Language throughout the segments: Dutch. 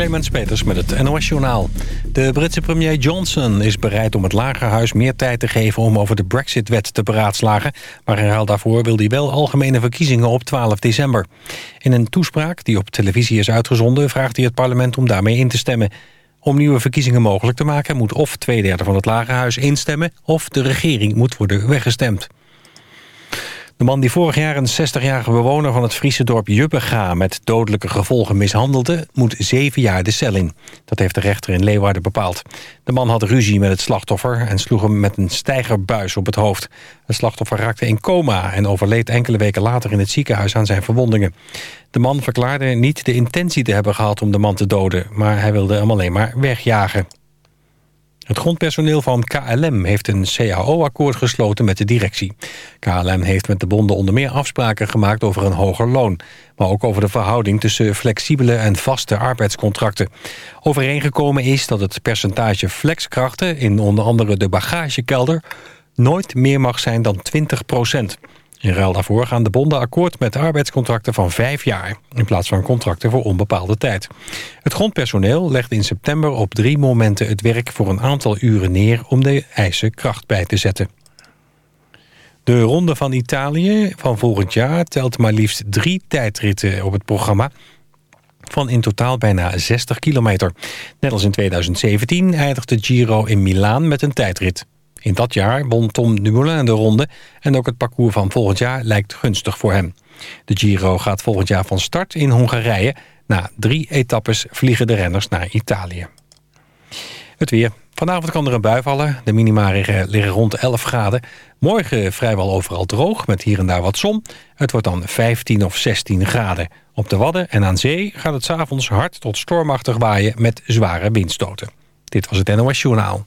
Clemens Peters met het NOS Journaal. De Britse premier Johnson is bereid om het Lagerhuis meer tijd te geven... om over de Brexit-wet te beraadslagen. Maar in ruil daarvoor wil hij wel algemene verkiezingen op 12 december. In een toespraak die op televisie is uitgezonden... vraagt hij het parlement om daarmee in te stemmen. Om nieuwe verkiezingen mogelijk te maken... moet of twee derde van het Lagerhuis instemmen... of de regering moet worden weggestemd. De man die vorig jaar een 60-jarige bewoner van het Friese dorp Jubbega... met dodelijke gevolgen mishandelde, moet zeven jaar de cel in. Dat heeft de rechter in Leeuwarden bepaald. De man had ruzie met het slachtoffer en sloeg hem met een stijgerbuis op het hoofd. Het slachtoffer raakte in coma en overleed enkele weken later in het ziekenhuis aan zijn verwondingen. De man verklaarde niet de intentie te hebben gehad om de man te doden... maar hij wilde hem alleen maar wegjagen. Het grondpersoneel van KLM heeft een CAO-akkoord gesloten met de directie. KLM heeft met de bonden onder meer afspraken gemaakt over een hoger loon... maar ook over de verhouding tussen flexibele en vaste arbeidscontracten. Overeengekomen is dat het percentage flexkrachten... in onder andere de bagagekelder nooit meer mag zijn dan 20 procent. In ruil daarvoor gaan de bonden akkoord met arbeidscontracten van vijf jaar... in plaats van contracten voor onbepaalde tijd. Het grondpersoneel legt in september op drie momenten het werk... voor een aantal uren neer om de eisen kracht bij te zetten. De Ronde van Italië van volgend jaar telt maar liefst drie tijdritten op het programma van in totaal bijna 60 kilometer. Net als in 2017 eindigt de Giro in Milaan met een tijdrit. In dat jaar won Tom Dumoulin de ronde en ook het parcours van volgend jaar lijkt gunstig voor hem. De Giro gaat volgend jaar van start in Hongarije. Na drie etappes vliegen de renners naar Italië. Het weer. Vanavond kan er een bui vallen. De minima liggen rond 11 graden. Morgen vrijwel overal droog, met hier en daar wat zon. Het wordt dan 15 of 16 graden. Op de Wadden en aan zee gaat het s'avonds hard tot stormachtig waaien... met zware windstoten. Dit was het NOS Journaal.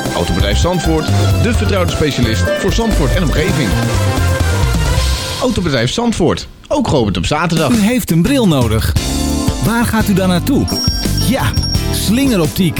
Autobedrijf Zandvoort, de vertrouwde specialist voor Zandvoort en omgeving. Autobedrijf Zandvoort, ook geopend op zaterdag. U heeft een bril nodig. Waar gaat u dan naartoe? Ja, slingeroptiek.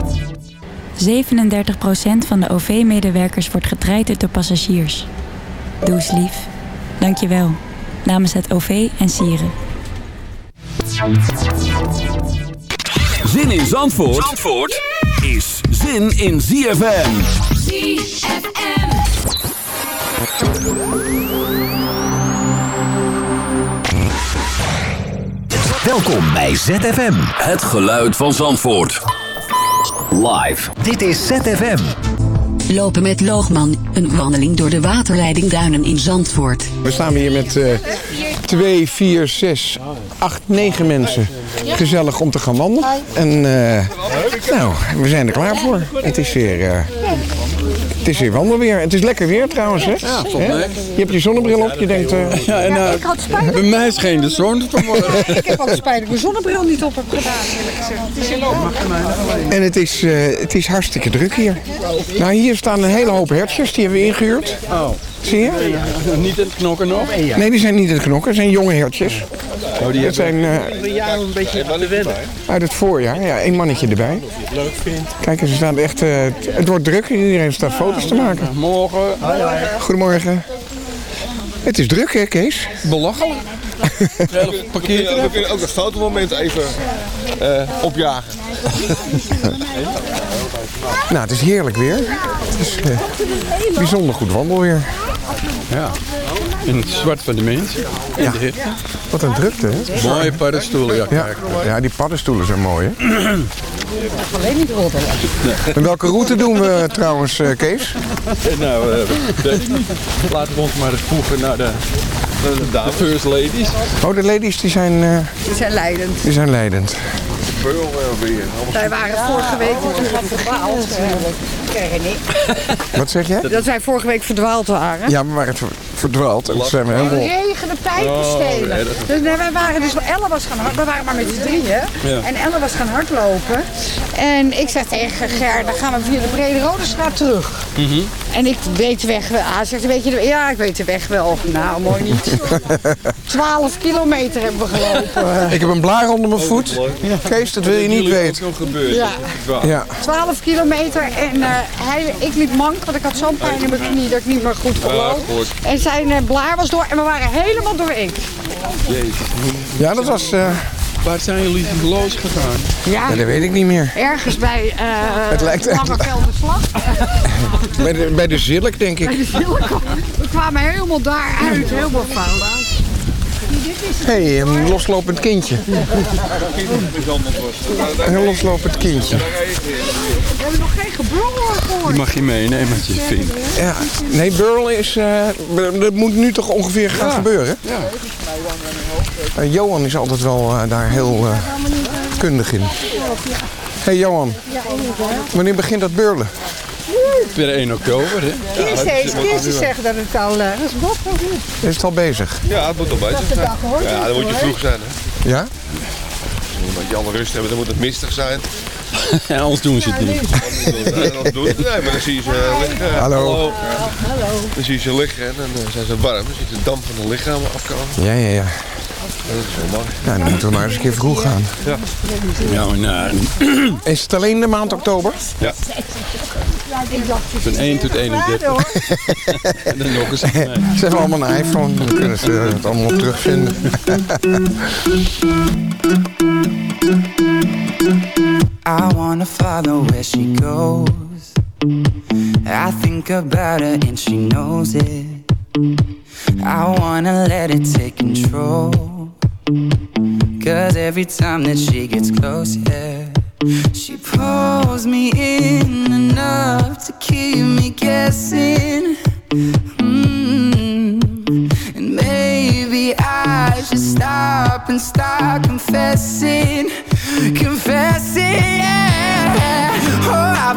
37% van de OV-medewerkers wordt getraind door passagiers. Doe eens lief. Dank je wel. Namens het OV en Sieren. Zin in Zandvoort, Zandvoort is zin in ZFM. ZFM. Welkom bij ZFM. Het geluid van Zandvoort. Live. Dit is ZFM. Lopen met Loogman, een wandeling door de waterleiding Duinen in Zandvoort. We staan hier met uh, 2, 4, 6, 8, 9 mensen. Gezellig om te gaan wandelen. En uh, nou, we zijn er klaar voor. Het is weer, uh, het is weer wandelweer. Het is lekker weer trouwens, hè? Ja. Je hebt je zonnebril op, je denkt... Uh, ja, en, uh, ik had spijt. Bij mij scheen de zon vanmorgen. ik heb altijd spijt dat ik mijn zonnebril niet op heb gedaan, eerlijk gezegd. Het is heel En het is, uh, het is hartstikke druk hier. Nou, hier staan een hele hoop hertjes, die hebben we ingehuurd. Oh. Zie je? Niet in het knokken nog? Nee, die zijn niet in het knokken. Het zijn jonge hertjes. Oh, die Dat zijn eh, een beetje te wennen. uit het voorjaar. Ja, één mannetje erbij. Leuk vindt. Kijk, ze staan echt... eh, het- wordt druk. Iedereen staat foto's te maken. Morgen. Goedemorgen. Het is druk, hè, Kees? Belachelijk. Parkeer, we kunnen ook het fotomoment even eh, opjagen. Nou, het is heerlijk weer. Het is eh, bijzonder goed wandelweer. Ja. In het zwart van de mensen. In Ja. de. Wat een drukte, hè? Mooie paddenstoelen, ja. Ja, die paddenstoelen zijn mooi, hè? En welke route doen we trouwens, eh, Kees? Nou, eh, weet ik niet. Laten we ons maar voegen naar de, de first ladies. Oh, de ladies die zijn, eh, Die zijn leidend. die zijn leidend. Wij waren vorige week natuurlijk verdwaald. Wat zeg jij? Dat wij vorige week verdwaald waren. Ja, we waren ver- verdwaald. En toen zijn we Het helemaal... regende pijpen stelen. nee, dat is- dus nee, wij waren dus, Elle was gaan hard, we waren maar met z'n drieën. Ja. En Elle was gaan hardlopen. En ik zei tegen Ger, dan gaan we via de Brede Rode Straat terug. En ik weet de weg wel. Hij zegt, weet je de Ja, ik weet de weg wel. Nou, mooi niet. 12 kilometer hebben we gelopen. Ik heb een blaar onder mijn voet. Kees, dat wil je niet weten. nog gebeurd. Ja. dat is waar. Ja. 12 kilometer en eh, hij, ik liep mank, want ik had zo'n pijn in mijn knie dat ik niet meer goed kon Ja, lopen. En zijn eh, blaar was door en we waren helemaal doorheen. Jezus. Ja, dat was... eh, Waar zijn jullie losgegaan? Ja, ja, dat weet ik niet meer. ergens bij uh, Het lijkt echt- Langevelderslag. Bij de, bij de Zilk, denk ik. Bij de Zilko. We kwamen helemaal daar uit, helemaal fout. Hé, hey, een loslopend kindje. Een loslopend kindje. We hebben nog geen gebrul gehoord. Die mag je meenemen als je het vindt. Ja, nee, Burl is... eh, dat moet nu toch ongeveer gaan gebeuren? Ja. Eh, Johan is altijd wel eh, daar heel kundig in. hey Johan, wanneer begint dat beurlen? Per 1 oktober, hè? Kies eens zeggen dat het al... eh, dat is Bob of niet? Is het al bezig? Ja, het moet al bezig zijn. Ja, dan moet je vroeg zijn. Hè. Ja? Moet je alle rust hebben, dan moet het mistig zijn. En anders doen ze het niet. Nee, maar dan zie je ze liggen. Hallo. Dan zie je ze liggen en dan eh, zijn ze warm. Dan ziet de damp van de lichaam afkomen. Ja, ja, ja. Dat is wel mooi. Ja, dan moeten we maar eens een keer vroeg gaan. Ja. Ja, maar nou, Is het alleen de maand oktober? Ja. van 1 tot 31. En dan nog eens. Nee. Ze hebben allemaal een iPhone, dan kunnen ze het allemaal op terugvinden. I wanna follow where she goes. I think about her and she knows it. I wanna let it take control. Cause every time that she gets close, yeah, she pulls me in enough to keep me guessing. Mm. And maybe I should stop and start confessing, confessing. Yeah.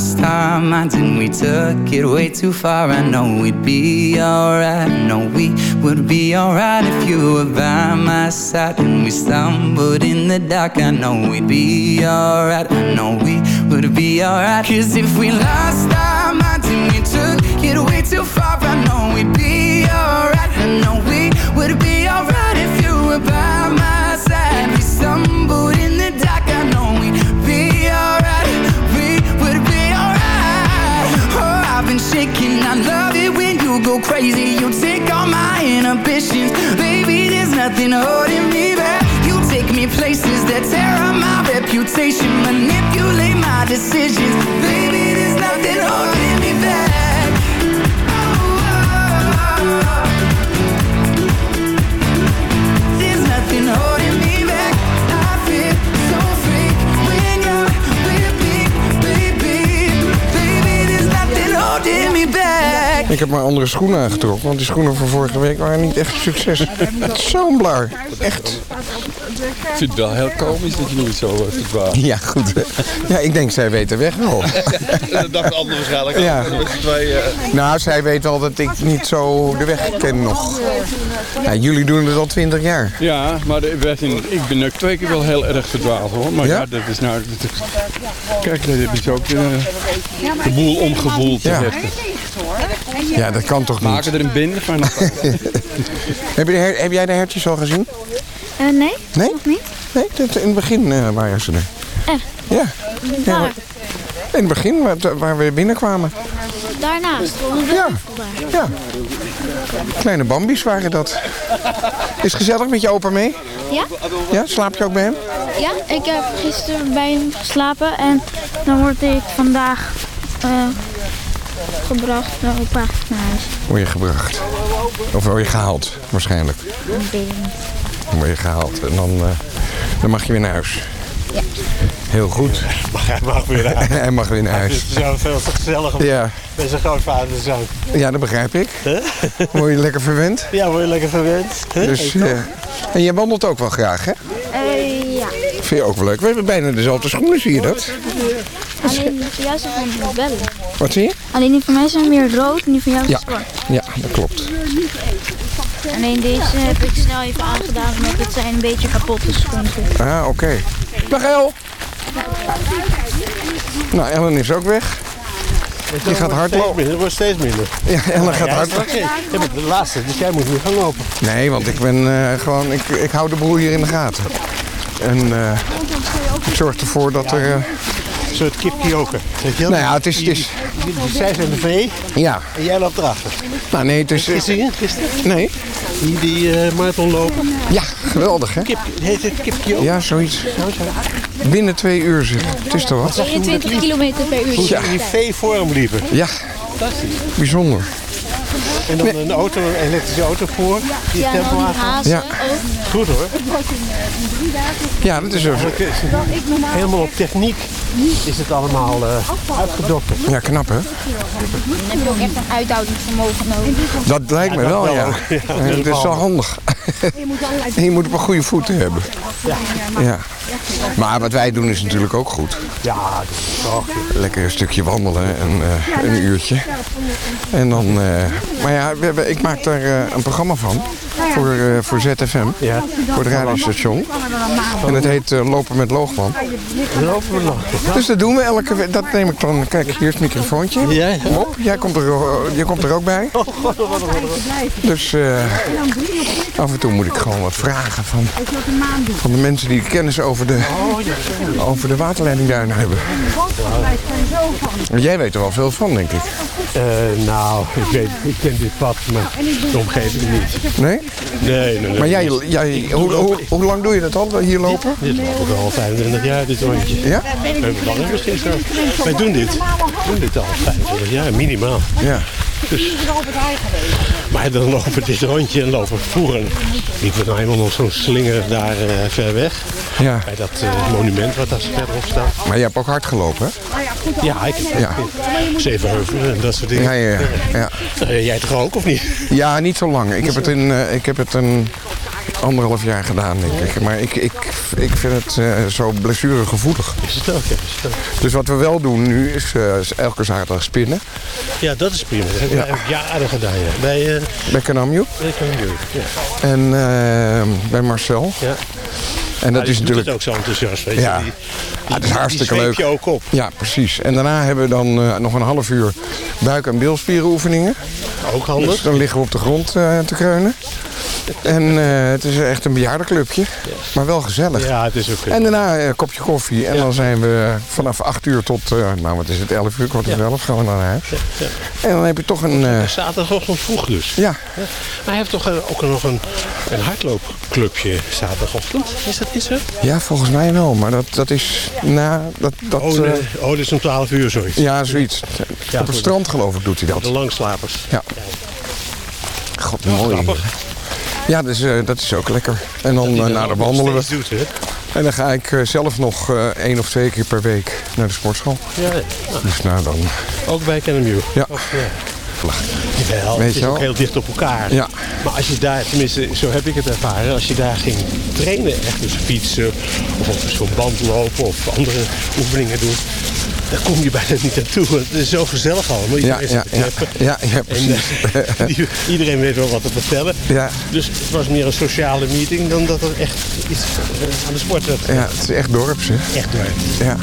Lost time minds and we took it way too far. I know we'd be alright. I know we would be alright if you were by my side. And we stumbled in the dark. I know we'd be alright. I know we would be alright. Cause if we lost our minds and we took it way too far, you go crazy. You take all my inhibitions. Baby, there's nothing holding me back. You take me places that tear up my reputation. Manipulate my decisions. Baby, there's nothing holding me back. There's nothing holding me back. I feel so free when you're with me, baby. Baby, there's nothing holding me back. Ik heb maar andere schoenen aangetrokken, want die schoenen van vorige week waren niet echt succes. Zo'n blaar. Echt. Ik vind het wel heel komisch dat je nooit zo uh, verdwaalt. Ja, goed. Ja, ik denk zij weet de weg wel. dat dacht de ander waarschijnlijk ook. Ja. Twee, eh, Nou, zij weet wel dat ik niet zo de weg ken nog. Ja, jullie doen het al twintig jaar. Ja, maar de- zijn- ik ben ook twee keer wel heel erg verdwaald hoor. Maar ja, Ja? dat is nou... Dat, kijk, hebben ze ook eh, de boel omgevoeld. Ja. Ja. Ja, dat kan toch niet? Maken er een binde van. heb, je de her- heb jij de hertjes al gezien? Eh, nee, Nee? nog niet. Nee, in het begin eh, waren ze er. Echt? Ja. in het begin, waar, waar we binnenkwamen. daarnaast, Ja. Kleine bambies waren dat. Is gezellig met je opa mee? Ja? Ja, slaap je ook bij hem? Ja, ik heb gisteren bij hem geslapen en dan word ik vandaag eh, gebracht naar opa naar huis. Word je gebracht. Of word je gehaald, waarschijnlijk. Ik weet het niet. Dan word je gehaald en dan, eh, dan mag je weer naar huis. Ja. Heel goed. Maar hij mag weer naar huis. Hij mag weer naar Het huis. is zo veel te gezellig om Ja. met zijn grootvader zoon. Ja, dat begrijp ik. Word je lekker verwend? Ja, word je lekker verwend. hè? Dus, eh, en jij wandelt ook wel graag, hè? Eh, ja. Vind je ook wel leuk. We hebben bijna dezelfde schoenen, zie je dat? Alleen die van jou zijn van bellen. Wat zie je? Alleen die van mij zijn meer rood en die van jou Ja. is zwart. Ja, dat klopt. Alleen deze heb ik snel even aangedaan, want het zijn een beetje kapotte schoenen. Ah, oké. Dag El. Nou, Ellen is ook weg. Die gaat hardlopen. Het wordt steeds minder. Ja, Ellen gaat Ja, hardlopen. Ja, maar de laatste, dus jij moet weer gaan lopen. Nee, want ik ben eh, gewoon, ik, ik hou de boel hier in de gaten. En eh, ik zorg ervoor dat er... eh, Een soort kipkioken. Nou ja, het is- het is- Zij zijn de vee ja, en jij loopt erachter. nou nee, het is... In gisteren? Nee. Die, die eh, marathon lopen. Ja, geweldig hè? Kip, heet het kipkioken? Ja, zoiets. Binnen twee uur zeg. Het is toch wat? 22 kilometer per uur. Hoe in die V-vorm liepen. Ja, bijzonder. En dan een auto, een elektrische auto voor. Die Ja, hazen Ja. ook. Goed hoor. Ja, dat is zo. Helemaal op techniek is het allemaal eh uitgedokterd. Ja, knap hè? Dan heb je ook echt een uithoudingsvermogen nodig. Dat lijkt me Ja, wel, dat ja. wel. Ja, Ja, dat dat is wel. wel handig. En je moet op een goede voeten hebben. Ja. Maar wat wij doen is natuurlijk ook goed. Ja, dat is toch. Lekker een stukje wandelen en eh, een uurtje. En dan, eh, maar ja, we hebben, ik maak daar eh, een programma van voor, eh, voor ZFM, Ja. voor het radiostation. En het heet eh, Lopen met Loogman. Lopen we nog. Dus dat doen we elke week. Dat neem ik dan. Kijk, hier is het microfoontje. Ja, ja. Kom op, jij komt er, eh, jij komt er ook bij. Dus eh, af en toe moet ik gewoon wat vragen van, van de mensen die kennis over de, over de waterleidingduinen hebben. Jij weet er wel veel van, denk ik. Eh, nou, ik, weet, ik ken dit pad, maar de omgeving niet. Nee? Nee, nee, nee. Maar jij, jij hoe, hoe, hoe lang doe je dat al, hier lopen? Dit loopt al 25 jaar, dit rondje. Ja? We hebben langer misschien zo. Wij doen dit. We doen dit al 25 jaar, minimaal. Ja. Dus, maar dan lopen we dit rondje en lopen vroeger. Liepen we nou helemaal nog zo'n slinger daar eh, ver weg. Ja. Bij dat eh, monument wat daar verderop staat. Maar je hebt ook hard gelopen, hè? Ja, ik heb Ja. Zevenheuvel en dat soort dingen. Ja, ja, ja. ja. Eh, jij toch ook, of niet? Ja, niet zo lang. Ik heb het, in, eh, ik heb het een anderhalf jaar gedaan, denk ik. Maar ik, ik, ik vind het eh, zo blessuregevoelig. Is het ook, ja. Is het ook. Dus wat we wel doen nu is, eh, is elke zaterdag spinnen. Ja, dat is prima. Dat hebben Ja. wij ook jaren gedaan, ja. Bij, eh Bij ja. En eh, bij Marcel. Ja. En dat Ja, is natuurlijk... het ook zo enthousiast, weet je. Ja. Die, Ah, dat is hartstikke leuk. je ook op. Ja, precies. En daarna hebben we dan nog een half uur buik- en bilspierenoefeningen. Ook handig. Dus dan liggen we op de grond te kreunen. En eh, het is echt een bejaardenclubje, maar wel gezellig. Ja, het is ook... eh, En daarna een kopje koffie. En dan zijn we vanaf 8 uur tot, eh, nou wat is het, 11 uur, kwart over 11 gaan we naar huis. ja. En dan heb je toch een... eh, Zaterdagochtend vroeg dus. ja, Maar hij heeft toch eh, ook nog een, een hardloopclupje zaterdagochtend? Is dat niet zo? ja, volgens mij wel, maar dat, dat is na... Dat, dat, Oh, eh, nee. oh, dat is om 12 uur zoiets. ja, zoiets. Op het strand geloof ik doet hij De dat. langslapers. Ja. God, mooi. Grappig. Ja, dus, dat is ook lekker. En dan, dan nog wandelen we. steeds Doet, hè? En dan ga ik eh, zelf nog één of twee keer per week naar de sportschool. Ja, ja. Dus nou dan... ook bij Kennemew. Ja. Of, ja. Jawel, Weet het je is ook heel dicht op elkaar. Ja. Maar als je daar, tenminste zo heb ik het ervaren, als je daar ging trainen, echt dus fietsen of op zo'n band lopen of andere oefeningen doen, daar kom je bijna niet naartoe. want Het is zo gezellig allemaal. Ja, Iedereen ja, ja, ja, ja, precies. eh, iedereen weet wel wat te vertellen. Ja. Dus het was meer een sociale meeting dan dat er echt iets eh, aan de sport werd. Ja, het is echt dorps, hè? Echt waar. Ja.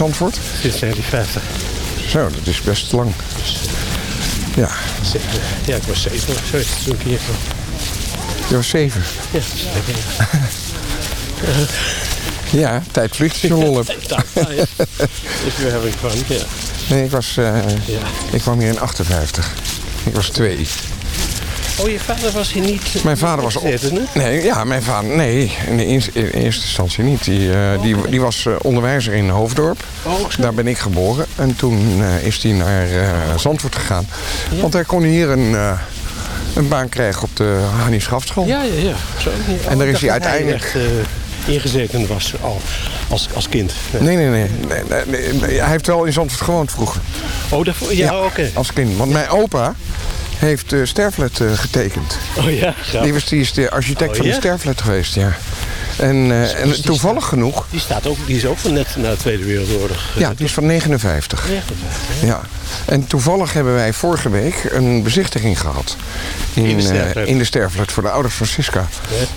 Zandvoort? Sinds 1950. Zo, dat is best lang. Ja, Ja, ik was zeven of zoiets toen ik hier kwam. je was zeven. Ja, Ja, tijd vliegt je lol hebt. If you're having fun, ja. Nee, ik was... eh, Ik kwam hier in 58. Ik was twee. Oh, je vader was hier niet... Mijn vader was... Hè? Nee, ja, mijn vader... Nee, in, de eerste, in eerste instantie niet. Die, eh, die, die was eh, onderwijzer in Hoofddorp. Daar ben ik geboren. En toen eh, is hij naar Zandvoort gegaan. Want hij kon hier een, een baan krijgen op de Hannie. Ja, ja, ja. Zo. En daar is hij uiteindelijk- echt, eh, ingezeten was al als, als kind. Nee, nee, nee, nee, nee, nee, nee. Hij heeft wel in Zandvoort gewoond vroeger. Oh, daarvoor, ja, oké. Als kind. Want mijn opa heeft uh, Sterflet eh, getekend. Oh ja, grappig. Die, was, die is de architect Oh, van de? Sterflet geweest, ja. En, eh, en toevallig genoeg... Die, staat ook, die is ook van net na de Tweede Wereldoorlog. Ja, die is van 59. Ja. En toevallig hebben wij vorige week een bezichtiging gehad. In, In de eh, Sterflet. in de Sterflet voor de ouders van Siska.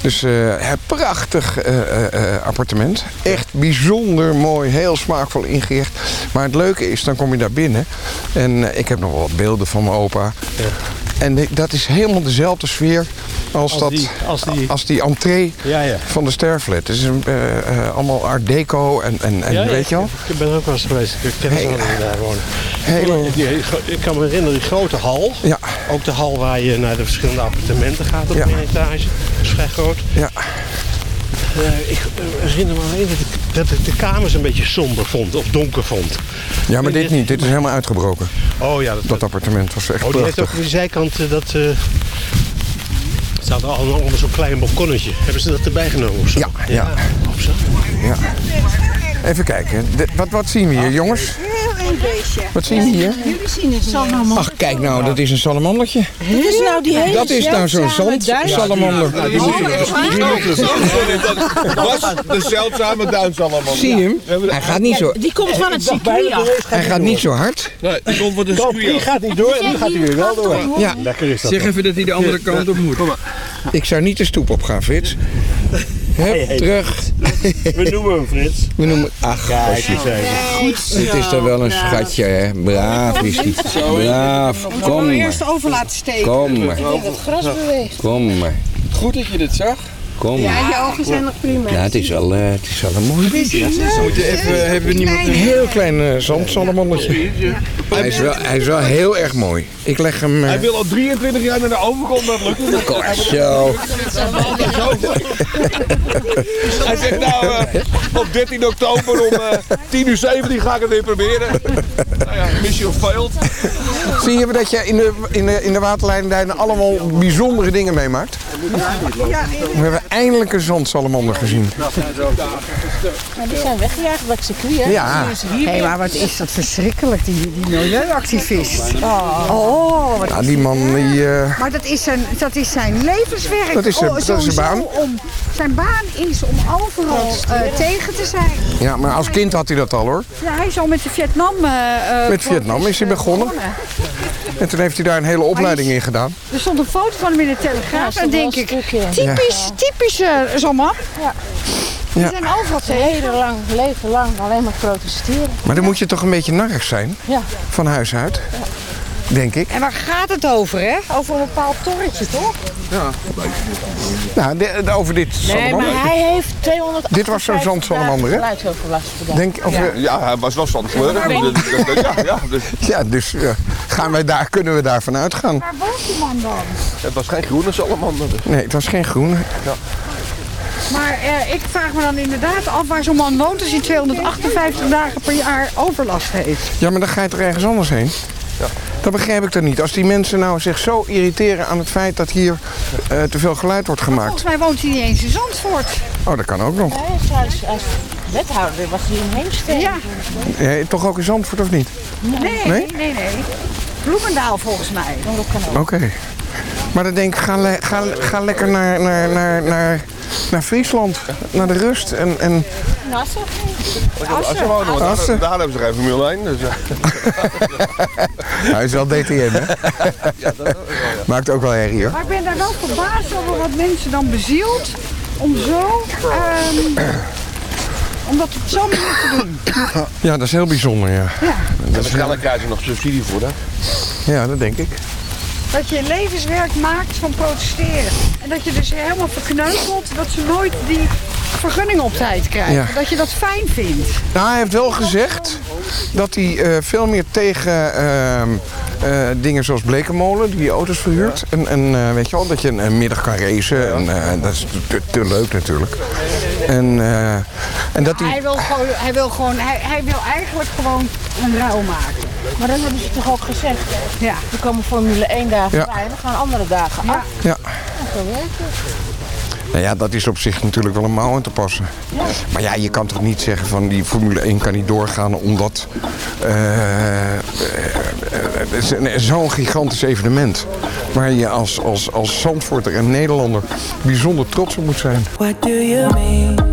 Dus eh, het prachtig eh, eh, eh, appartement. Echt bijzonder mooi, heel smaakvol ingericht. Maar het leuke is, dan kom je daar binnen. En eh, ik heb nog wel wat beelden van mijn opa. En dat is helemaal dezelfde sfeer als, Als dat, die- als die- als die entree Ja, ja. van de Sterflet. Het is een, eh, eh, allemaal art deco en, en, en Ja, weet je wel. Ik ben er ook wel eens geweest. Ik ken hey, daar wonen. ik kan me herinneren, die grote hal. Ja. Ook de hal waar je naar de verschillende appartementen gaat op één etage. Dat is vrij groot. Ja. Eh, ik herinner me alleen dat dat ik de kamers een beetje somber vond. Of donker vond. Ja, maar dit niet. Dit is helemaal uitgebroken. Oh ja, dat, Dat appartement was echt oh, die heeft ook op die zijkant eh, dat... er staat allemaal zo'n klein balkonnetje. Hebben ze dat erbij genomen of zo? Ja, ja. Of zo? Ja. Even kijken. De- wat, wat zien we hier, jongens? Een beestje. Wat zien we hier? Jullie zien het niet. Ach, kijk nou, dat is een salamandertje. Dit is nou die hele Dat is nou zo'n zeldzame zandsalamander. duif. Die moet je- was de zeldzame duinsalamander. Zie je hem? Hij gaat niet zo, Die komt van het circuit af. hij gaat niet zo hard. Nee, die komt van de die gaat niet door en die gaat hij weer wel door. Ja. Lekker is dat. Zeg even dat hij de andere kant op moet. Ik zou niet de stoep op gaan, Frits. Hup, terug. We noemen hem Frits. We noemen... Ach, Kijk gosje. eens even. Goed Dit is toch wel een schatje, hè? Braaf is die. Braaf. Kom maar. eerst over laten steken. Kom maar. Het gras beweegt. Kom maar. Goed dat je dit zag. Kom Ja, je ogen zijn nog prima. Ja, het is wel, eh, het is wel een mooi beestje. Moet je even, hebben we niemand... Een heel klein uh. Hij is, wel, hij is wel heel erg mooi. Ik leg hem... eh, Hij wil al 23 jaar naar de overkant, dat lukt niet. Zo. Hij zegt nou, eh, op 13 oktober om eh 10 uur 17 ga ik het weer proberen. Nou ja, mission failed. Zie je dat je in de, in de, in de waterleidingduinen allemaal bijzondere dingen meemaakt? We hebben eindelijk een zandsalamander gezien. Maar die zijn weggejaagd bij het circuit, hè? Ja. Die is hier. Hé, maar wat is dat verschrikkelijk, die, die milieuactivist. Oh, wat Ja, die man die... eh, Maar dat is zijn, dat is zijn levenswerk. Dat is zijn- Oh, dat is zijn baan. Om, zijn baan is om overal eh, tegen te zijn. ja, maar als kind had hij dat al hoor. Ja, hij is al met de Vietnam... eh, eh, Met Vietnam is hij begonnen. En toen heeft hij daar een hele opleiding in gedaan. Er stond een foto van hem in de Telegraaf. en denk ik, typisch, typisch eh, zo'n man. Ja. Die Ja. zijn overal Zijn hele lang, leven lang alleen maar protesteren. Maar dan moet je toch een beetje narrig zijn, Ja. van huis uit. Denk ik. En waar gaat het over, hè? Over een bepaald torretje, toch? Nou, de- de- over dit Nee, maar hij heeft 200. Dit was zo'n zandsalamander, hè? Geluidsoverlast. Denk, of, Ja. Ja, hij was wel van kleur. Ja, ja, dus ja, dus eh, gaan wij daar, kunnen we daarvan uitgaan. Waar woont die man dan? het was geen groene salamander. Nee, het was geen groene. Maar eh, ik vraag me dan inderdaad af waar zo'n man woont als hij 258 dagen per jaar overlast heeft. Ja, maar dan ga je toch ergens anders heen? Dat begrijp ik dan niet. Als die mensen nou zich zo irriteren aan het feit dat hier eh, te veel geluid wordt gemaakt. Volgens mij woont hij niet eens in Zandvoort. Oh, dat kan ook nog. Hij is als, als wethouder was hij in Heemstede. Ja. Ja, toch ook in Zandvoort of niet? Nee, Nee? nee, nee. nee. Bloemendaal volgens mij. Dat kan ook. Oké. Maar dan denk ik, ga, le- ga, ga lekker naar, naar, naar, naar, naar Friesland. Naar de rust. En, en Nou, zeg niet. Assen wonen, want daar, daar hebben ze geen Formule 1. Dus, ja. hij is wel DTM, hè? Maakt ook wel herrie, hoor. Maar ik ben daar wel verbaasd over wat mensen dan bezielt om zo... ehm, om dat op zo'n manier te doen. Ja, dat is heel bijzonder, ja. Ja. Dat is, Waarschijnlijk krijg je nog subsidie voor, hè? ja, dat denk ik. Dat je levenswerk maakt van protesteren. En dat je dus helemaal verkneukelt dat ze nooit die vergunning op tijd krijgen. Ja. Dat je dat fijn vindt. Nou, hij heeft wel gezegd dat hij eh, veel meer tegen ehm, eh, dingen zoals Blekenmolen, die auto's verhuurt. En, en eh, weet je wel, dat je een, een middag kan racen. En, dat is te, te leuk natuurlijk. En, en dat hij... Hij wil gewoon, hij wil, gewoon hij, hij wil eigenlijk gewoon een ruil maken. Maar dan hebben ze toch ook gezegd, Ja. er komen Formule 1 dagen Ja. bij en gaan andere dagen af. Ja. En zo werkt het. Nou ja, dat is op zich natuurlijk wel een mouw aan te passen. Maar ja, je kan toch niet zeggen van die Formule 1 kan niet doorgaan omdat... eh, eh, het is een- zo'n gigantisch evenement. Waar je als, als, als Zandvoorter en Nederlander bijzonder trots op moet zijn. What do you mean?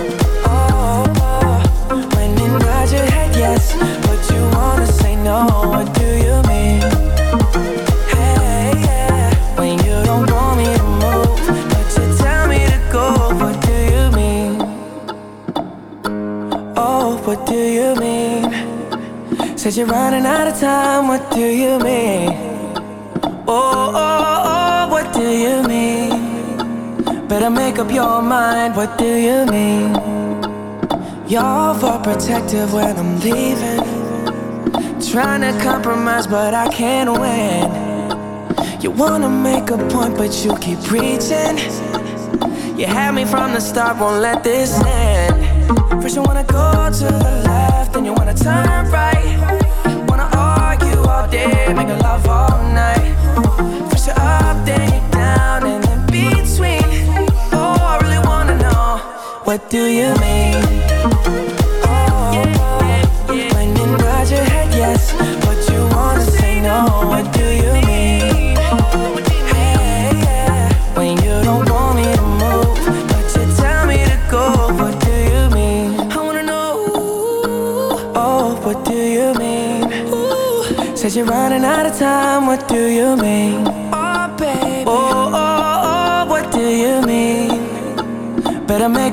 Yes, but you wanna say no. What do you mean? Hey, when you don't want me to move, but you tell me to go. What do you mean? Oh, what do you mean? Said you're running out of time. What do you mean? Oh, oh, oh, what do you mean? Better make up your mind. What do you mean? You're overprotective when I'm leaving. Trying to compromise, but I can't win. You wanna make a point, but you keep preaching. You had me from the start, won't let this end. First, you wanna go to the left, then you wanna turn right. Wanna argue all day, make love all night. First, you're up, then what do you mean? Oh, when your head yes, but you wanna say no. What do you mean? Hey, yeah, when you don't want me to move, but you tell me to go. What do you mean? I wanna know. Oh, what do you mean? Said you're running out of time. What do you mean?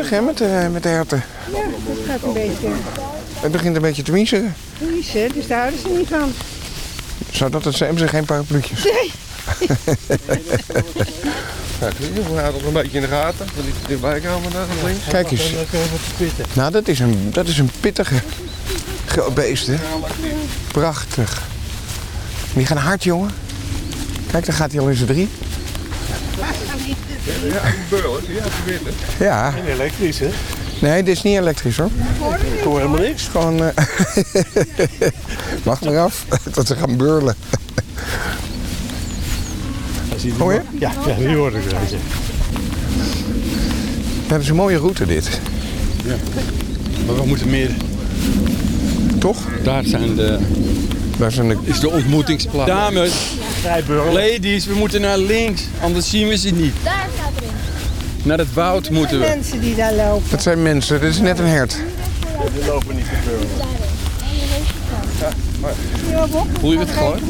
Het hè, met, de met de herten. Ja, dat gaat een beetje Het begint een beetje te miezeren. niezen, dus daar houden ze niet van. Zou dat het zijn? Hebben ze geen parapluutjes? Nee. Ja, we houden nog een beetje in de gaten. Dat niet te dichtbij komen daar links. Kijk eens. Nou, dat is een, dat is een pittige beest, hè? Prachtig. Die gaan hard, jongen. Kijk, daar gaat hij al in z'n drie. Ja, beurlen. Ja, het. Ja. En elektrisch, hè? Nee, dit is niet elektrisch, hoor. Ik hoor helemaal niks. Gewoon... eh, Wacht maar af, dat ze gaan beurlen. Hoor je? Ja, ja nu hoor ik het. Dat is een mooie route, dit. Ja. Maar we moeten meer... Toch? Daar zijn de... Daar zijn de... Is de ontmoetingsplaats. Dames, Ladies, we moeten naar links, anders zien we ze niet. Daar staat erin. Naar het woud moeten we. Mensen die daar lopen. Dat zijn mensen, dit is net een hert. Die lopen niet te veel. Voel je het gewoon?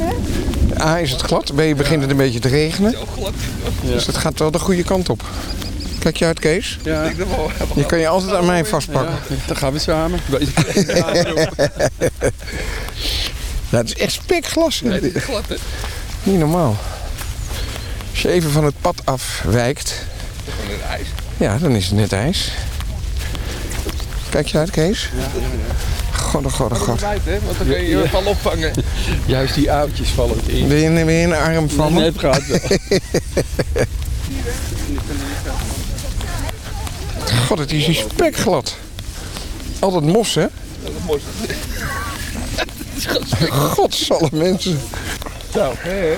A, is het glad. B, begint het een beetje te regenen. Dus het gaat wel de goede kant op. Kijk je uit, Kees? Ja. Je kan je altijd aan mij vastpakken. Ja, dan gaan we samen. Ja, het is echt spekglas. Nee, het is glad, hè? Niet normaal. Als je even van het pad afwijkt, Gewoon het ijs. ja, dan is het net ijs. Kijk je uit, Kees? God, oh god, oh god. Buiten, hè? Want dan kun je je val opvangen. Juist die oudjes vallen het in. Ben je, ben je een arm van me? Net gaat wel. God, het is hier spekglad. Altijd mos, hè? Godsalle mensen. Zo, hè?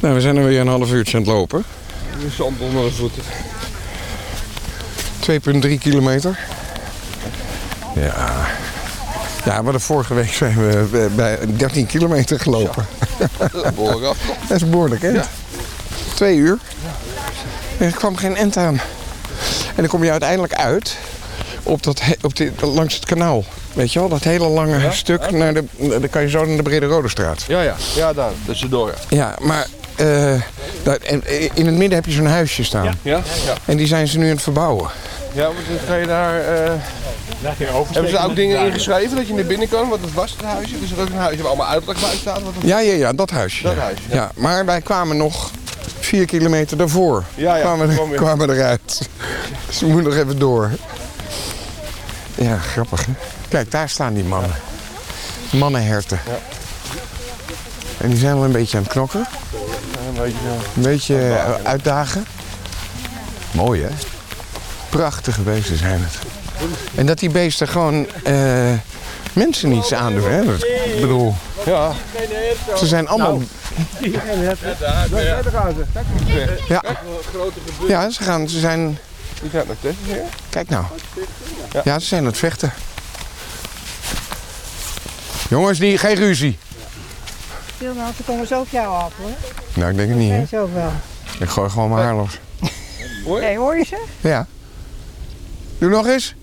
Nou, we zijn er weer een half uurtje aan het lopen. De zand onder de voeten. 2,3 kilometer. Ja. Ja, maar de vorige week zijn we bij- bij 13 kilometer gelopen. Dat is behoorlijk af. Dat is behoorlijk, hè? Twee uur. En er kwam geen end aan. En dan kom je uiteindelijk uit op dat, op dit, langs het kanaal. Weet je wel, dat hele lange stuk. Naar de, dan kan je zo naar de Brede Rode Straat. Ja, ja. Ja, daar. Tussendoor. Ja. Ja, maar eh, daar- en in het midden heb je zo'n huisje staan. Ja? Ja. En die zijn ze nu aan het verbouwen. Ja, want dan ga je daar... eh, hebben ze ook dingen ingeschreven dat je naar binnen kan? Want het was het huisje. Dus er is ook een huisje waar allemaal uitleg bij staat. Wat het... Ja, ja, ja, dat huisje. Dat huisje, ja. Ja, maar wij kwamen nog vier kilometer daarvoor. Ja, ja, kwamen, kwamen eruit. Dus we moeten nog even door. Ja, grappig hè. Kijk, daar staan die mannen. Mannenherten. En die zijn wel een beetje aan het knokken. Een beetje, Een beetje eh, uitdagen. Mooi hè? Prachtige beesten zijn het. En dat die beesten gewoon eh, mensen niets aandoen hè. Dat, ik bedoel, Ja. ze zijn allemaal... Daar gaan ze. Kijk, Ja. Grote gebeuren. Ja, ze, gaan, ze zijn... Die zijn nog tussen hier. Kijk nou. Ja, ze zijn aan het vechten. Jongens, die, geen ruzie. Wilma, ze komen zo op jou af hoor. Nou, ik denk het niet, hè. Nee, zo wel. Ik gooi gewoon mijn haar los. Nee, hoor je ze? Ja. Doe nog eens.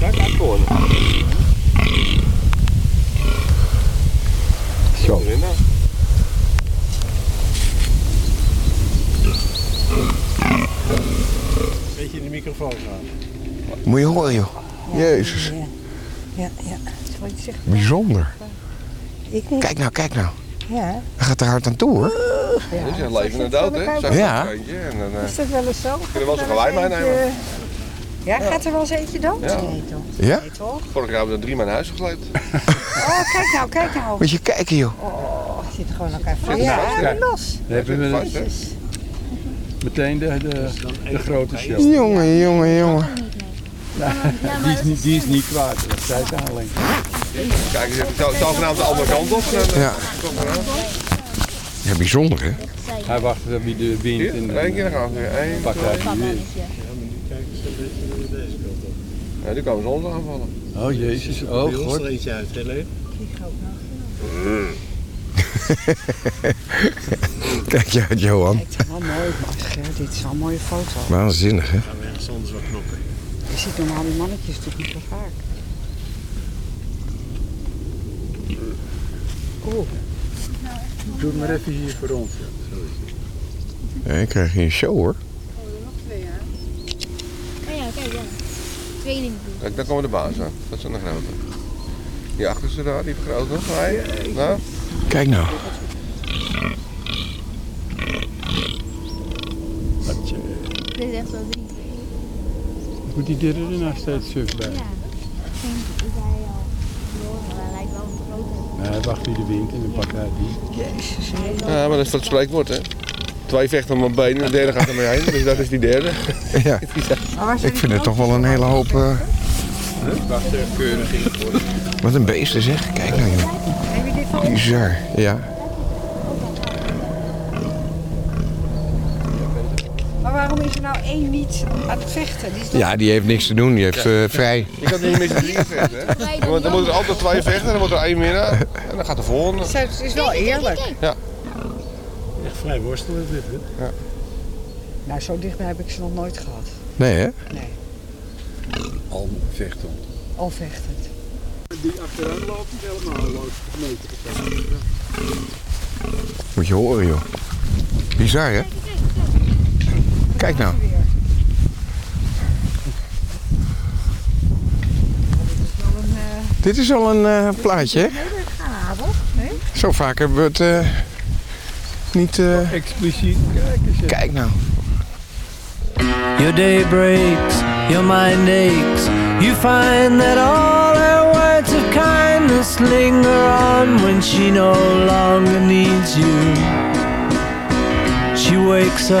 Kijk, kijk gewoon. Zo. Beetje in de microfoon gaan. Moet je horen, joh. Jezus. Ja, ja. Dat is wat je zegt. Bijzonder. Ik niet. Kijk nou, kijk nou. Ja. Hij gaat er hard aan toe, hoor. Ja, Dit is een leven en dood, hè? Zeg Ja. eh, Is dat wel eens zo? Kun je wel gelijk Gaat er meenemen? eentje- Ja, gaat er wel eens eentje dood? Ja. Nee toch? Ja? Nee toch? Vorig jaar hebben we er drie maar naar huis gesleept. Oh, kijk nou, kijk nou. Moet je kijken, joh. Oh, het zit gewoon elkaar vast. Zit Ja, vast, los. Dan hebben we meteen de, de, de grote show. Jongen, jongen, jongen. Die, is niet, die is niet kwaad, dat zei ze alleen. Kijk, je hebt het zogenaamd de andere kant op. Ja. Ja, bijzonder, hè. Hij wacht wie de wind in de... Eén keer gaan we weer. Eén, Pak. Kijk eens kant op. Ja, die komen ze ons aanvallen. Oh jezus, oh god. er eentje uit, hè, Leen? Kijk je uit, Johan. Het is wel mooi, maar dit is wel een mooie foto. Waanzinnig, hè. Gaan we ergens anders wat knoppen. Je ziet normaal die mannetjes toch niet zo vaak. Oeh. Doe het maar even hier voor ons. Ja, ik krijg hier een show, hoor. Oh ja, kijk, ja. Tweede Kijk, daar komen de baas aan. Dat zijn de grote. Die achterste daar, die grote. Hij, nou. Kijk nou. Dit is echt zo Moet die dit er nou steeds suf bij? Ja. Geen idee al. Maar hij lijkt wel een grote. Nee, wacht wie de wind en dan pak hij die. Jezus, Ja, maar dat is wat het spreekwoord, hè. Twee vechten om mijn benen, de derde gaat er mee heen. Dus dat is die derde. Ja. Ik vind het toch wel een hele hoop... eh, worden. wat een beesten, zeg. Kijk nou, joh. Bizar, ja. Waarom is er nou één niet aan het vechten? Die is Ja, die heeft niks te doen. Die heeft eh, vrij. Je kan niet met z'n drieën vechten, hè? Want dan moeten er altijd twee vechten, dan wordt er één winnaar. En dan gaat de volgende. Het is wel eerlijk. Ja. Echt vrij worstelen dit, hè? Ja. Nou, zo dichtbij heb ik ze nog nooit gehad. Nee, hè? Nee, Al vechten. al vechtend. Die achteraan loopt helemaal loopt meter. Moet je horen, joh. Bizar, hè? Kijk nou. Dit is al een eh, plaatje, hè? Nee? Zo vaak hebben we het eh, niet... eh, Expliciet. Kijk eens. Kijk nou. Your day breaks, your mind aches. You find that all her words of kindness linger on when she no longer needs you. She wakes up,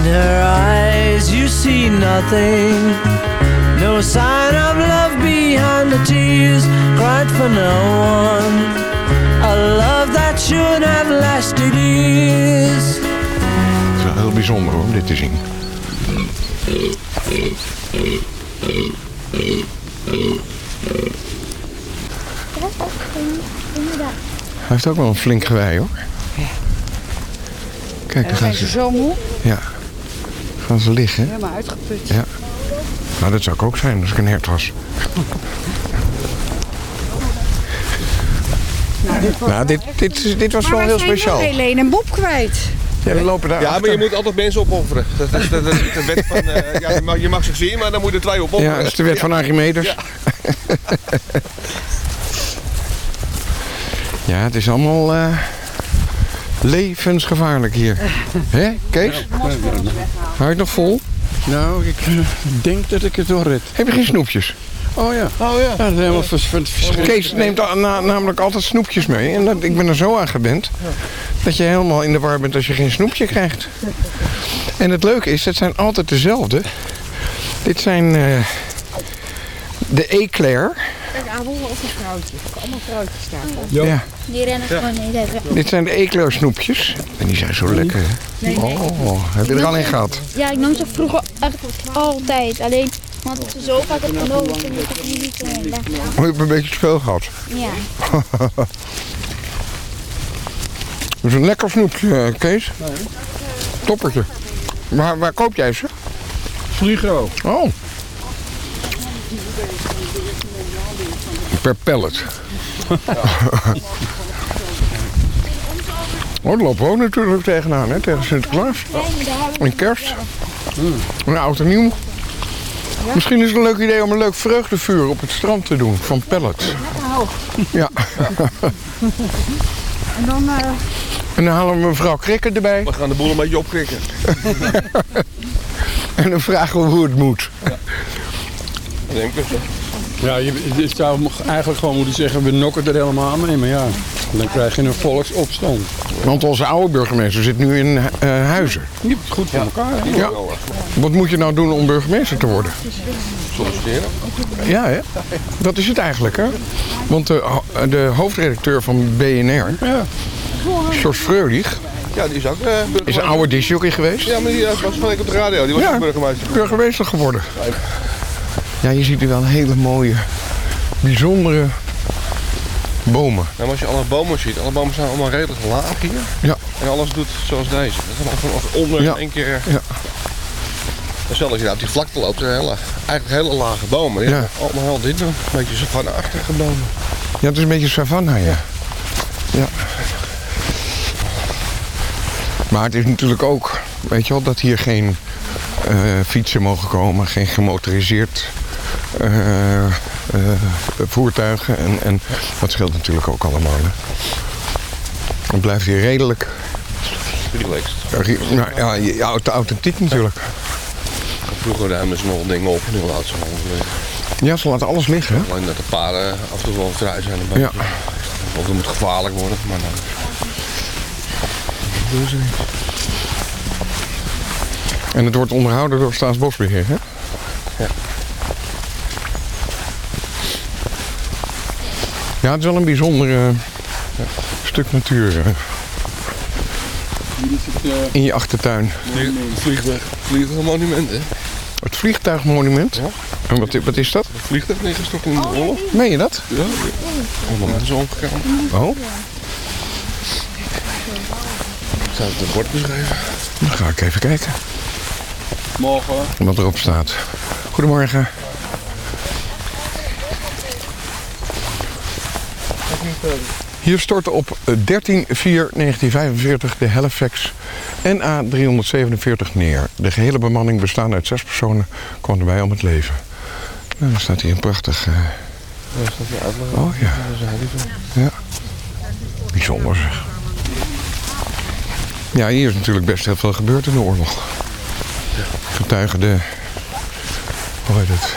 in her eyes you see nothing. No sign of love behind the tears cried for no one. A love that should have lasted years. Het is wel heel bijzonder om dit te zien. Hij heeft ook wel een flink gewei hoor. Kijk, daar dan gaan ze, zo moe, ja, gaan ze liggen. helemaal uitgeput. Ja. Nou, dat zou ik ook zijn als ik een hert was. Nou, dit, dit, dit was Maar wel heel speciaal. wel Helene en Bob kwijt. Ja, we lopen daar Ja, maar je moet altijd mensen opofferen. Dat is de, de, de wet van... eh, ja, je, mag, je mag zich zien, maar dan moet je er twee opofferen. Ja, dat is de wet van Archimedes. Ja. Ja, het is allemaal eh, levensgevaarlijk hier. Hè, Kees? Hou je het nog vol? Nou, ik eh, denk dat ik het wel red. Heb je geen snoepjes? Oh ja. Oh ja. Ja, dat is helemaal vers- vers- verschrikkelijk. Kees neemt al- na- namelijk altijd snoepjes mee. En dat, ik ben er zo aan gewend dat je helemaal in de war bent als je geen snoepje krijgt. En het leuke is, het zijn altijd dezelfde. Dit zijn eh, de Eclair. Kijk, Abel of een vrouwtje. Allemaal vrouwtjes staan. Ja. Die rennen gewoon tijd weg. Dit zijn de snoepjes. En die zijn zo lekker. hè? Nee, nee. Oh, heb je er al in gehad? Ja, ik nam ze vroeger echt altijd. Alleen, want ze zo vaak heb genomen, toen ik het niet uh. Oh, je hebt een beetje te veel gehad. Ja. Dat is een lekker snoepje, eh, Kees. Toppertje. Waar, waar koop jij ze? Vliegro. Oh. Per pellet. Oh, daar lopen we ook natuurlijk tegenaan, hè? Tegen Sinterklaas. En kerst. En oud en nieuw. Misschien is het een leuk idee om een leuk vreugdevuur op het strand te doen van pellets. Ja. En dan... eh, En dan halen we mevrouw Krikken erbij. We gaan de boel een beetje opkrikken. En dan vragen we hoe het moet. Ik denk het. Ja, je, je zou eigenlijk gewoon moeten zeggen, we nokken er helemaal mee. Maar ja, dan krijg je een volksopstand. Want onze oude burgemeester zit nu in eh, Huizen. Je hebt het goed voor elkaar. hè? Ja. Wat moet je nou doen om burgemeester te worden? solliciteren. Ja, hè? Dat is het eigenlijk, hè? Want de, de hoofdredacteur van BNR, George Freulich, Ja, die is ook eh, is een oude disjockey geweest. Ja, maar die eh, was van ik op de radio. Die was Ja. burgemeester. burgemeester geworden. Ja, je ziet hier wel hele mooie, bijzondere bomen. Nou, maar als je alle bomen ziet, alle bomen zijn allemaal redelijk laag hier. Ja. En alles doet zoals deze. Dat is allemaal gewoon als onder Ja. in één keer. Ja. En zelfs als je nou op die vlakte loopt, zijn hele, eigenlijk hele lage bomen. Ja. allemaal heel dit. Een beetje savanne-achtige bomen. Ja, het is een beetje savanna, ja. ja. Maar het is natuurlijk ook, weet je wel, dat hier geen eh, fietsen mogen komen, geen gemotoriseerd eh, eh, voertuigen. En, en dat scheelt natuurlijk ook allemaal. Hè. Het blijft hier redelijk, Relaxed. eh, nou, ja, ja, authentiek natuurlijk. Vroeger ruimden ze nog dingen op en nu laten ze gewoon liggen. Ja, ze laten alles liggen. hè. Alleen dat de paarden af en toe wel zijn. Beetje. Ja. Of het moet gevaarlijk worden, maar dan... Dat doen ze niet. En het wordt onderhouden door Staatsbosbeheer, hè? Ja. Ja, het is wel een bijzonder eh, stuk natuur eh, in je achtertuin. Vliegtuig, vliegtuigmonument, hè? Het vliegtuigmonument. En wat, wat is dat? Een vliegtuig neergestort in de oorlog. Meen je dat? Ja. Allemaal mensen omgegaan. Oh, Staat op het bord beschreven. dan ga ik even kijken Morgen. wat erop staat. Goedemorgen. Hier stortte op 13-4-1945 de Halifax NA-347 neer. De gehele bemanning bestaande uit zes personen kwam erbij om het leven. Dan staat hier een prachtig... eh. Oh ja. Ja. Bijzonder zeg. Ja, hier is natuurlijk best heel veel gebeurd in de oorlog. Getuigen de... Hoe heet het?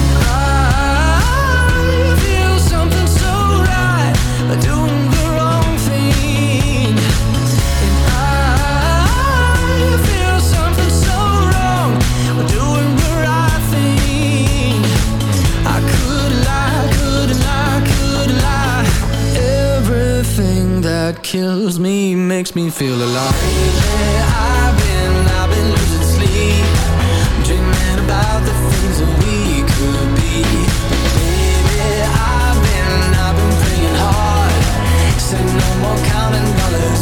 Kills me makes me feel alive. I've been, I've been losing sleep, dreaming about the things that we could be. Baby, I've been, I've been praying hard. Said no more counting dollars,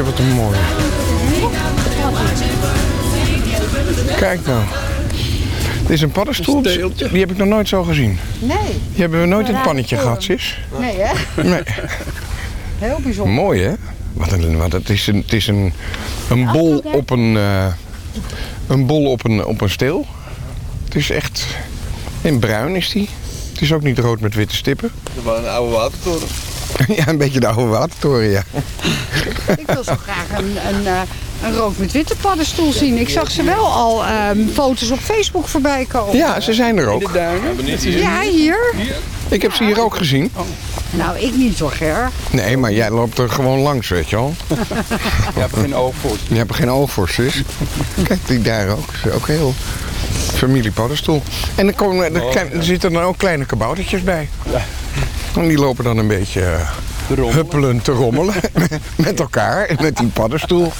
Jeetje, wat een mooie. Kijk nou. Dit is een paddenstoel. Die heb ik nog nooit zo gezien. Nee. Die hebben we nooit in het pannetje gehad, sis. Nee, hè? Nee. Heel bijzonder. Mooi, hè? Wat een, wat, het is een, het is een, een bol op een, eh, een bol op een, op een steel. Het is echt... In bruin is die. Het is ook niet rood met witte stippen. Dat was een oude watertoren. ja, een beetje de oude watertoren, ja. Ik wil zo graag een, een, eh, een rood met witte paddenstoel zien. Ik zag ze wel al ehm, foto's op Facebook voorbij komen. Ja, ze zijn er ook. Ja, hier. Ik heb ze hier ook gezien. Nou, ik niet hoor, Ger. Nee, maar jij loopt er gewoon langs, weet je wel. Je hebt er geen oog voor. Je hebt er geen oog voor, sis. Kijk, die daar ook. Is ook heel familie paddenstoel. En er, komen, er, klein- er zitten dan ook kleine kaboutertjes bij. En die lopen dan een beetje eh, huppelend te rommelen. met elkaar, met die paddenstoel.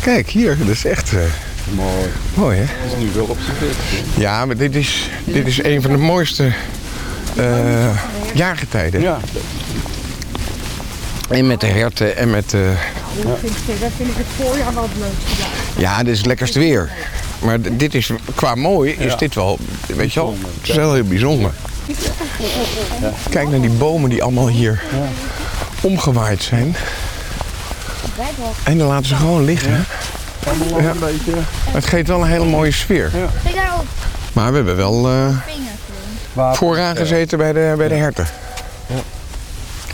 Kijk, hier, dat is echt... eh, Mooi. mooi, hè? Dat is nu wel op zijn. Ja, maar dit is, dit is een van de mooiste eh, jaargetijden. Ja. En met de herten en met... eh, vind, ik, dat vind ik het voorjaar wel het leukste. Ja. ja, dit is het lekkerst weer. Maar dit is, qua mooi is Ja. dit wel, weet je wel, het is wel heel bijzonder. Kijk naar die bomen die allemaal hier omgewaaid zijn. En dan laten ze gewoon liggen. Ja. Het geeft wel een hele mooie sfeer. Maar we hebben wel eh, vooraan gezeten bij de, bij de herten.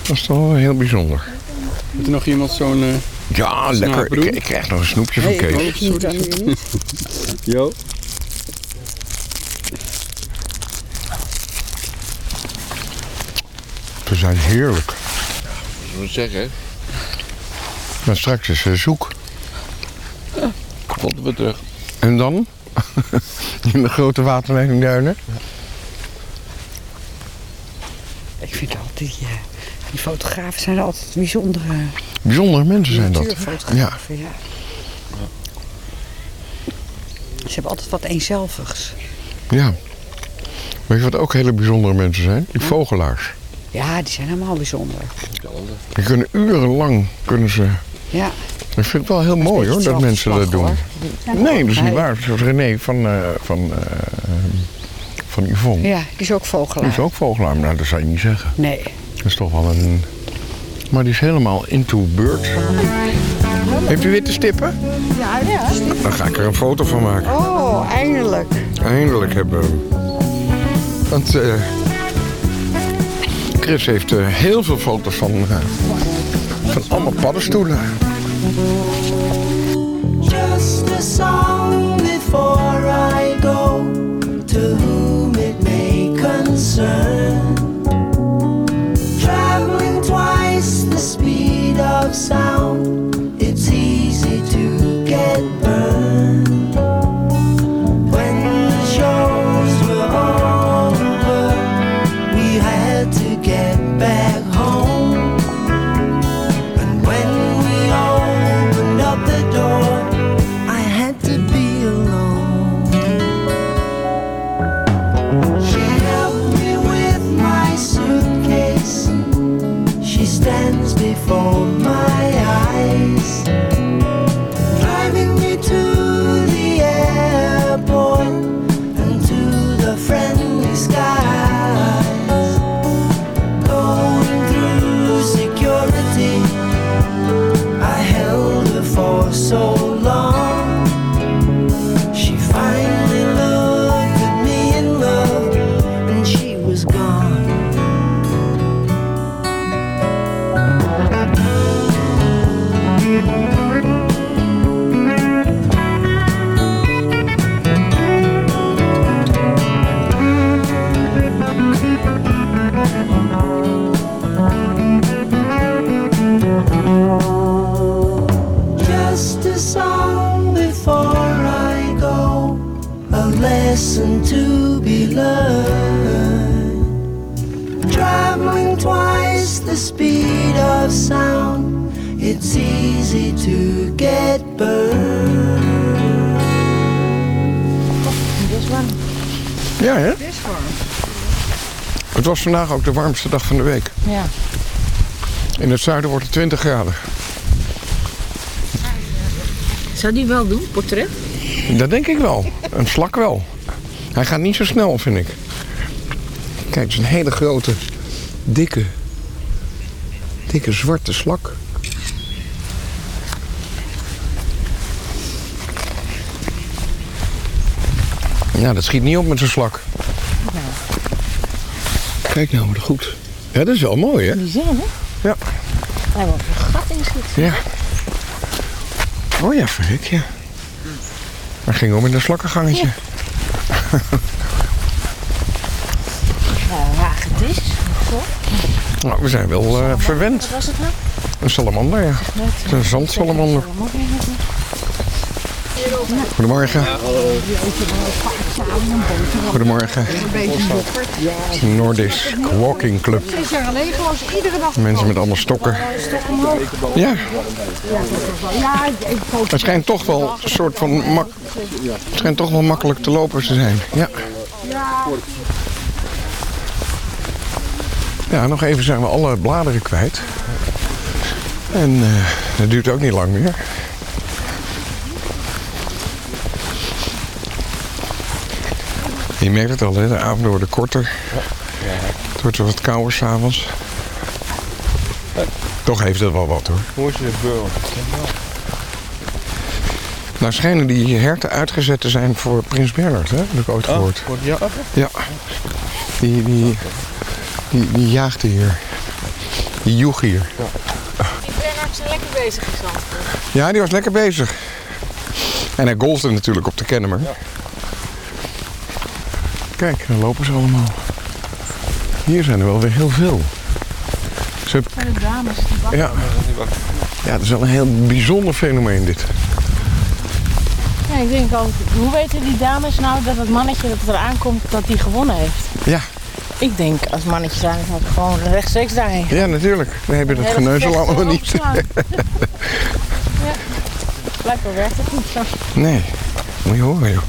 Dat is toch wel heel bijzonder. Heeft er nog iemand zo'n... eh, Ja, lekker. Ik, krijg nog een snoepje van Kees. oh, sorry. Jo. Ze zijn heerlijk. Ik moet zeggen, Maar straks is ze zoek. komt weer terug. En dan? In de grote waterleidingduinen? Ik vind altijd, ja, die fotografen zijn altijd bijzondere Bijzondere mensen zijn dat. Ja. Ja. Ze hebben altijd wat eenzelvigs. ja. Weet je wat ook hele bijzondere mensen zijn? Die vogelaars. Ja, die zijn helemaal bijzonder. Die kunnen urenlang kunnen ze. Ja. Ik vind het wel heel mooi hoor, dat mensen dat doen. Nee, dat is niet waar. Zoals René van, eh, van, eh, van Yvonne. Ja, die is ook vogelaar. Die is ook vogelaar, maar nou, dat zou je niet zeggen. Nee. Dat is toch wel een... Maar die is helemaal into birds. Heeft u witte stippen? Ja, ja. Dan ga ik er een foto van maken. Oh, eindelijk. Eindelijk hebben we hem. Want eh, Chris heeft eh, heel veel foto's van, eh, van allemaal paddenstoelen. Just a song before I go to whom it may concern. sorry vandaag ook de warmste dag van de week. Ja. In het zuiden wordt het 20 graden. Zou die wel doen, portret? Dat denk ik wel. Een slak wel. Hij gaat niet zo snel, vind ik. Kijk, het is een hele grote, dikke, dikke zwarte slak. Ja, dat schiet niet op met zo'n slak. Kijk nou, wat goed. Ja, dat is wel mooi, hè? Zijn, hè? Ja. Hij wordt een gat in schiet. Ja. Oh ja, verrek, ja. Hij ging om in een slakkengangetje. Nou, hagedis. Zo. Nou, we zijn wel eh, verwend. Wat was het nou? Een salamander, ja. Het is een zandsalamander. Goedemorgen. Goedemorgen. Noordisk Walking Club. Mensen met allemaal stokken. Ja, het schijnt toch wel een soort van mak het schijnt toch wel makkelijk te lopen te zijn. Ja. Ja. Nog even zijn we alle bladeren kwijt. En eh, dat duurt ook niet lang meer. Je merkt het al, hè? de avonden worden korter. Het wordt wat kouder s'avonds. Toch heeft het wel wat hoor. Hoe is je beul? Nou schijnen die herten uitgezet te zijn voor Prins Bernhard, hè? heb ik ooit gehoord. Voor die jacht? Ja. Die, die, die, die jaagde hier. Die joeg hier. Die Bernhard is lekker bezig in. Ja, die was lekker bezig. En hij golfde natuurlijk op de Kennemer. Kijk, daar lopen ze allemaal. Hier zijn er wel weer heel veel. Ze de dames die wachten. ja. ja, het is wel een heel bijzonder fenomeen dit. Ja, ik denk hoe weten die dames nou dat het mannetje dat eraan komt, dat die gewonnen heeft? Ja, Ik denk, als mannetje zijn, had ik gewoon rechtstreeks daarheen. ja natuurlijk. We hebben het Hele geneuzel allemaal niet. ja. Blijkbaar werkt het niet zo. Nee, moet je horen joh.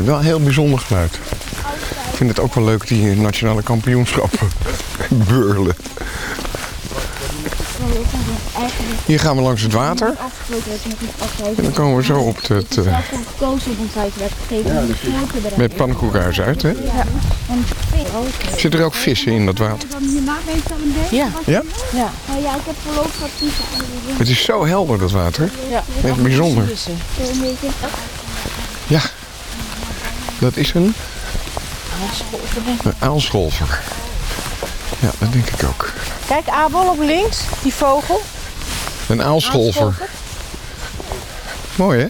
Wel een heel bijzonder geluid. Ik vind het ook wel leuk, die nationale kampioenschappen. Beurlen. Hier gaan we langs het water. En dan komen we zo op het... eh, met pannenkoekhuis uit, hè? Ja. Zit er ook vissen in dat water? Ja. Ja? Ja. Ja, ik heb voorlopig wat vissen. Het is zo helder, dat water. Ja. Echt bijzonder. Ja. Dat is een, een aalscholver. Ja, dat denk ik ook. Kijk, Abel op links, die vogel. Een aalscholver. Mooi, hè?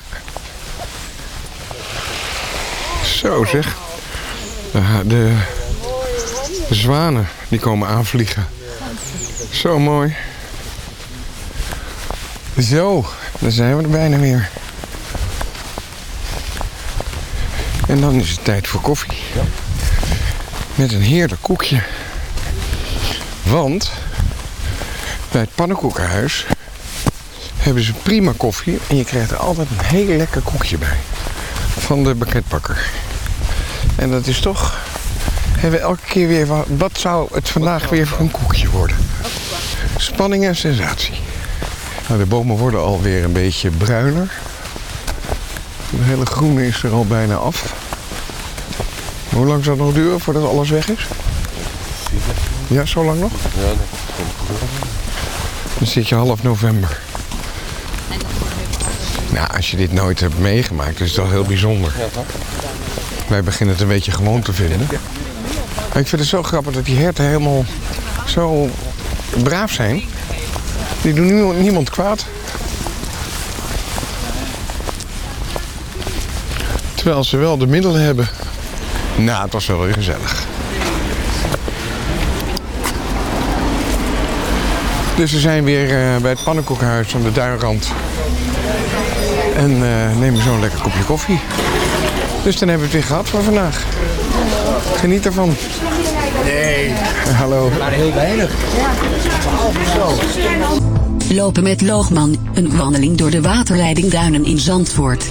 Zo zeg. De, de, de zwanen die komen aanvliegen. Zo mooi. Zo, dan zijn we er bijna weer. En dan is het tijd voor koffie. Met een heerlijk koekje. Want bij het pannenkoekenhuis hebben ze prima koffie. En je krijgt er altijd een heel lekker koekje bij. Van de banketbakker. En dat is toch... Hebben we elke keer weer... Wat, wat zou het vandaag weer voor een koekje worden? Spanning en sensatie. Nou, de bomen worden alweer een beetje bruiner. De hele groene is er al bijna af. Hoe lang zal het nog duren voordat alles weg is? Ja, zo lang nog? Ja, dat Dan zit je half november. Nou, als je dit nooit hebt meegemaakt, is het wel heel bijzonder. Wij beginnen het een beetje gewoon te vinden. Ik vind het zo grappig dat die herten helemaal zo braaf zijn. Die doen niemand kwaad. Terwijl ze wel de middelen hebben. Nou, het was wel weer gezellig. Dus we zijn weer eh, bij het pannenkoekhuis aan de Duinrand. En eh, nemen zo'n lekker kopje koffie. Dus dan hebben we het weer gehad voor vandaag. Geniet ervan. Nee. Hallo. Maar heel weinig. Lopen met Loogman, een wandeling door de waterleiding Duinen in Zandvoort.